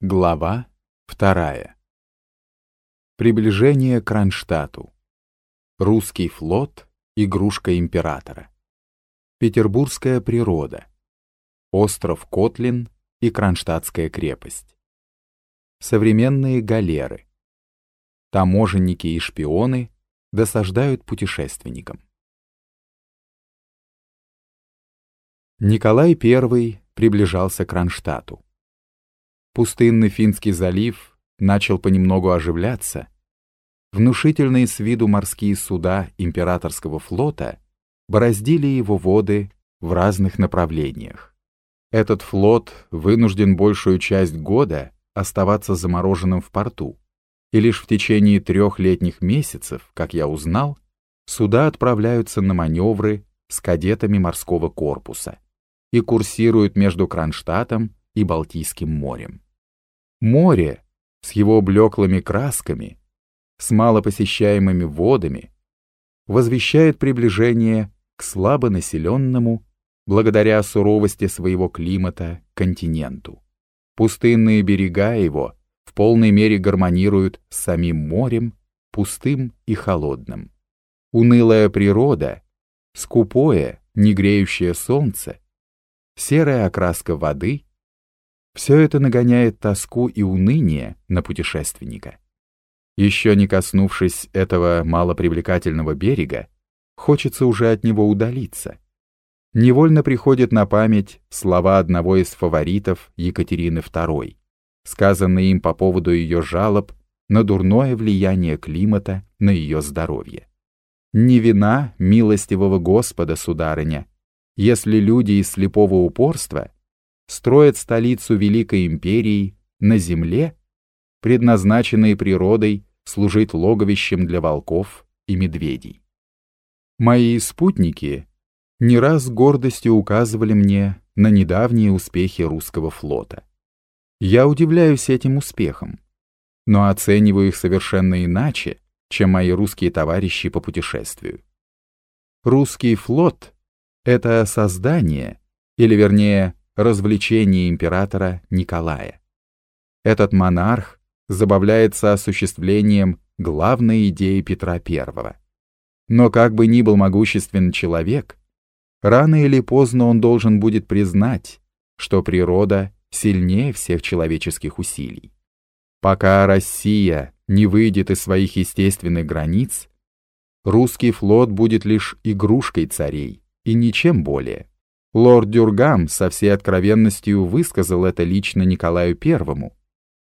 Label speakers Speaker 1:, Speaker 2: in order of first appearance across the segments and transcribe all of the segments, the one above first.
Speaker 1: Глава вторая. Приближение к Кронштадту. Русский флот, игрушка императора. Петербургская природа. Остров Котлин и Кронштадтская крепость. Современные галеры. Таможенники и шпионы досаждают путешественникам. Николай I приближался к Кронштадту. Пустынный Финский залив начал понемногу оживляться. Внушительные с виду морские суда императорского флота бороздили его воды в разных направлениях. Этот флот вынужден большую часть года оставаться замороженным в порту, и лишь в течение трех летних месяцев, как я узнал, суда отправляются на маневры с кадетами морского корпуса и курсируют между Кронштадтом и Балтийским морем. Море с его блеклыми красками, с малопосещаемыми водами, возвещает приближение к слабонаселенному, благодаря суровости своего климата, континенту. Пустынные берега его в полной мере гармонируют с самим морем, пустым и холодным. Унылая природа, скупое, негреющее солнце, серая окраска воды — все это нагоняет тоску и уныние на путешественника. Еще не коснувшись этого малопривлекательного берега, хочется уже от него удалиться. Невольно приходят на память слова одного из фаворитов Екатерины II, сказанные им по поводу ее жалоб на дурное влияние климата на ее здоровье. «Не вина милостивого Господа, сударыня, если люди из слепого упорства строят столицу Великой Империи на земле, предназначенной природой служить логовищем для волков и медведей. Мои спутники не раз гордостью указывали мне на недавние успехи русского флота. Я удивляюсь этим успехам, но оцениваю их совершенно иначе, чем мои русские товарищи по путешествию. Русский флот — это создание, или вернее, развлечение императора Николая. Этот монарх забавляется осуществлением главной идеи Петра I. Но как бы ни был могущественный человек, рано или поздно он должен будет признать, что природа сильнее всех человеческих усилий. Пока Россия не выйдет из своих естественных границ, русский флот будет лишь игрушкой царей и ничем более. Лорд Дюргам со всей откровенностью высказал это лично Николаю Первому,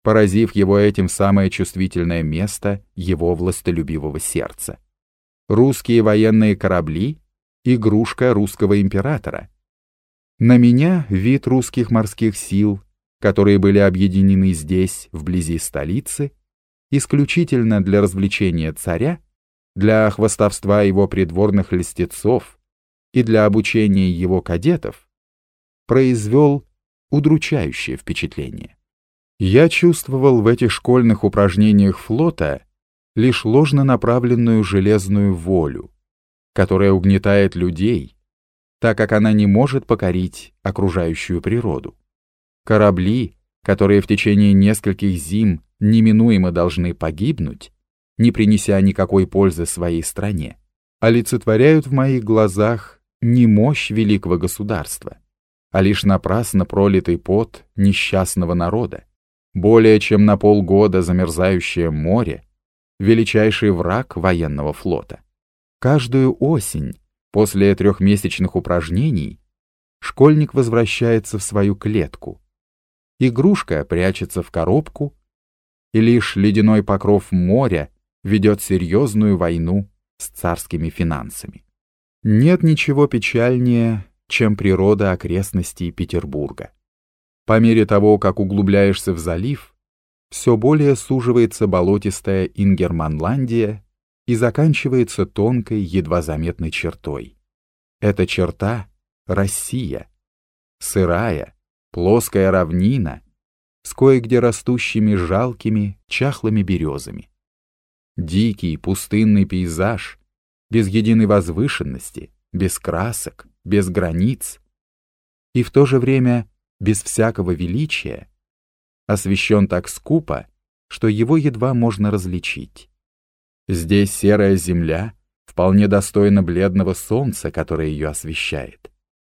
Speaker 1: поразив его этим самое чувствительное место его властолюбивого сердца. Русские военные корабли — игрушка русского императора. На меня вид русских морских сил, которые были объединены здесь, вблизи столицы, исключительно для развлечения царя, для хвастовства его придворных льстецов, и для обучения его кадетов, произвел удручающее впечатление. Я чувствовал в этих школьных упражнениях флота лишь ложно направленную железную волю, которая угнетает людей, так как она не может покорить окружающую природу. Корабли, которые в течение нескольких зим неминуемо должны погибнуть, не принеся никакой пользы своей стране, олицетворяют в моих глазах не мощь великого государства, а лишь напрасно пролитый пот несчастного народа. Более чем на полгода замерзающее море — величайший враг военного флота. Каждую осень, после трехмесячных упражнений, школьник возвращается в свою клетку. Игрушка прячется в коробку, и лишь ледяной покров моря ведет серьезную войну с царскими финансами. Нет ничего печальнее, чем природа окрестностей Петербурга. По мере того, как углубляешься в залив, все более суживается болотистая Ингерманландия и заканчивается тонкой, едва заметной чертой. Эта черта — Россия. Сырая, плоская равнина с кое-где растущими жалкими, чахлыми березами. Дикий пустынный пейзаж, без единой возвышенности, без красок, без границ, и в то же время без всякого величия, освещен так скупо, что его едва можно различить. Здесь серая земля вполне достойна бледного солнца, которое ее освещает.